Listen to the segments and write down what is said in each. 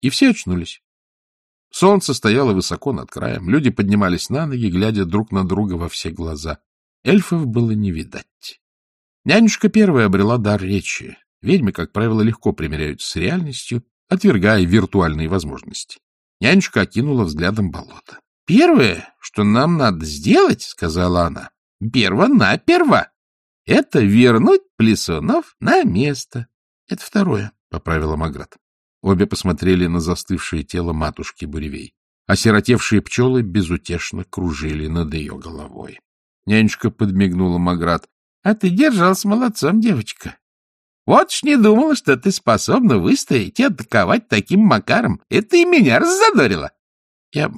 и все очнулись. Солнце стояло высоко над краем, люди поднимались на ноги, глядя друг на друга во все глаза. Эльфов было не видать. Нянюшка первая обрела дар речи. Ведьмы, как правило, легко примиряются с реальностью, отвергая виртуальные возможности. Нянюшка окинула взглядом болото. — Первое, что нам надо сделать, — сказала она, — перво-наперво, это вернуть плесунов на место. — Это второе, — поправила Маград. Обе посмотрели на застывшее тело матушки Буревей. Осиротевшие пчелы безутешно кружили над ее головой. Нянюшка подмигнула Маград. — А ты держался молодцом, девочка. Вот ж не думала, что ты способна выстоять и атаковать таким макаром. Это и меня раззадорило. — Я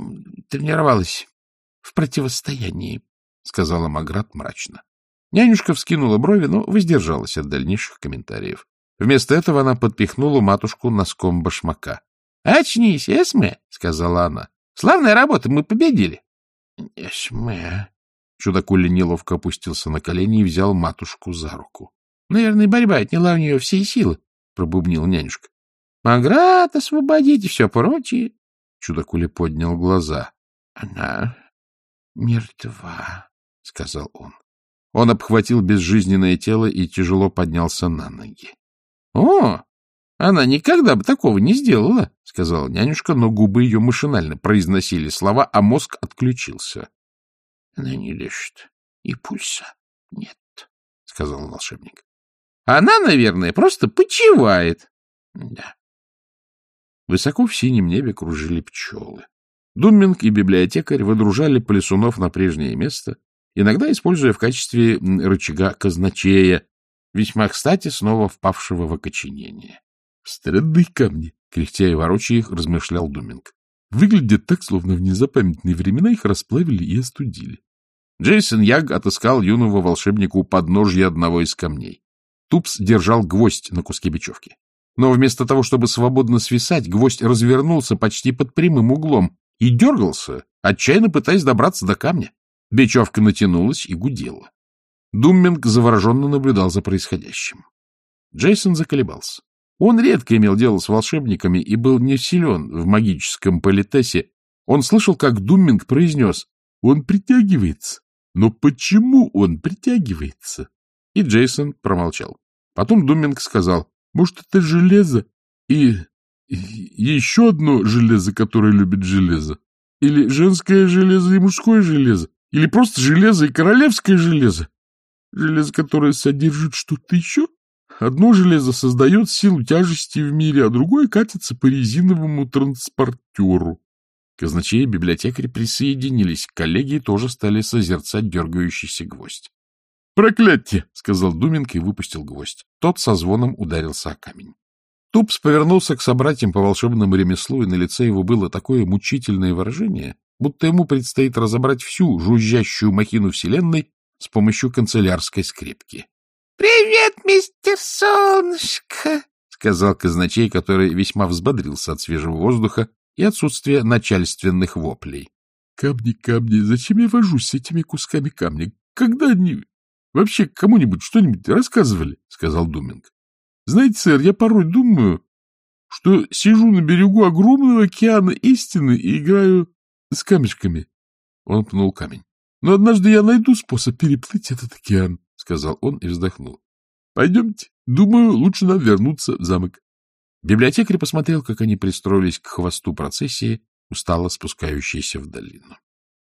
тренировалась в противостоянии, — сказала Маград мрачно. Нянюшка вскинула брови, но воздержалась от дальнейших комментариев. Вместо этого она подпихнула матушку носком башмака. — Очнись, Эсме, — сказала она. — Славная работа, мы победили. — Эсме. Чудакуля неловко опустился на колени и взял матушку за руку. — Наверное, борьба отняла у нее все силы, — пробубнил нянюшка. — Маград, освободите, все прочее. Чудакуля поднял глаза. — Она мертва, — сказал он. Он обхватил безжизненное тело и тяжело поднялся на ноги. — О, она никогда бы такого не сделала, — сказала нянюшка, но губы ее машинально произносили слова, а мозг отключился. — Она не дышит, и пульса нет, — сказал волшебник. — Она, наверное, просто почивает. — Да. Высоко в синем небе кружили пчелы. Думминг и библиотекарь выдружали полисунов на прежнее место, иногда используя в качестве рычага казначея, весьма кстати снова впавшего в окоченение. — Странные камни, — кряхтя и ворочая их, размышлял Думинг. Выглядят так, словно в незапамятные времена их расплавили и остудили. Джейсон Яг отыскал юного волшебника у подножья одного из камней. Тупс держал гвоздь на куске бечевки. Но вместо того, чтобы свободно свисать, гвоздь развернулся почти под прямым углом и дергался, отчаянно пытаясь добраться до камня. Бечевка натянулась и гудела. Думминг завороженно наблюдал за происходящим. Джейсон заколебался. Он редко имел дело с волшебниками и был не силен в магическом политесе. Он слышал, как Думминг произнес «Он притягивается». Но почему он притягивается? И Джейсон промолчал. Потом Думминг сказал «Может, это железо? И... и еще одно железо, которое любит железо? Или женское железо и мужское железо? Или просто железо и королевское железо? Железо, которое содержит что-то еще? Одно железо создает силу тяжести в мире, а другое катится по резиновому транспортеру. Казначей и библиотекарь присоединились к коллеге и тоже стали созерцать дергающийся гвоздь. «Проклятие!» — сказал Думинг и выпустил гвоздь. Тот со звоном ударился о камень. Тупс повернулся к собратьям по волшебному ремеслу, и на лице его было такое мучительное выражение, будто ему предстоит разобрать всю жужжащую махину Вселенной с помощью канцелярской скрипки. — Привет, мистер Солнышко! — сказал казначей, который весьма взбодрился от свежего воздуха и отсутствия начальственных воплей. — Камни, камни, зачем я вожусь с этими кусками камня? Когда они вообще кому-нибудь что-нибудь рассказывали? — сказал Думинг. — Знаете, сэр, я порой думаю, что сижу на берегу огромного океана истины и играю с камешками. Он пнул камень. Но однажды я найду способ переплыть этот океан, — сказал он и вздохнул. — Пойдемте. Думаю, лучше нам вернуться в замок. Библиотекарь посмотрел, как они пристроились к хвосту процессии, устало спускающейся в долину.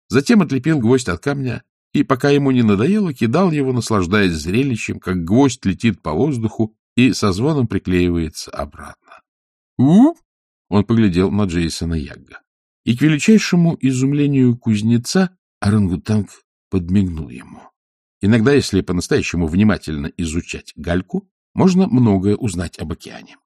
Затем отлепил гвоздь от камня и, пока ему не надоело, кидал его, наслаждаясь зрелищем, как гвоздь летит по воздуху и со звоном приклеивается обратно. у Он поглядел на Джейсона Ягга. И к величайшему изумлению кузнеца Орангутанг подмигнул ему. Иногда, если по-настоящему внимательно изучать гальку, можно многое узнать об океане.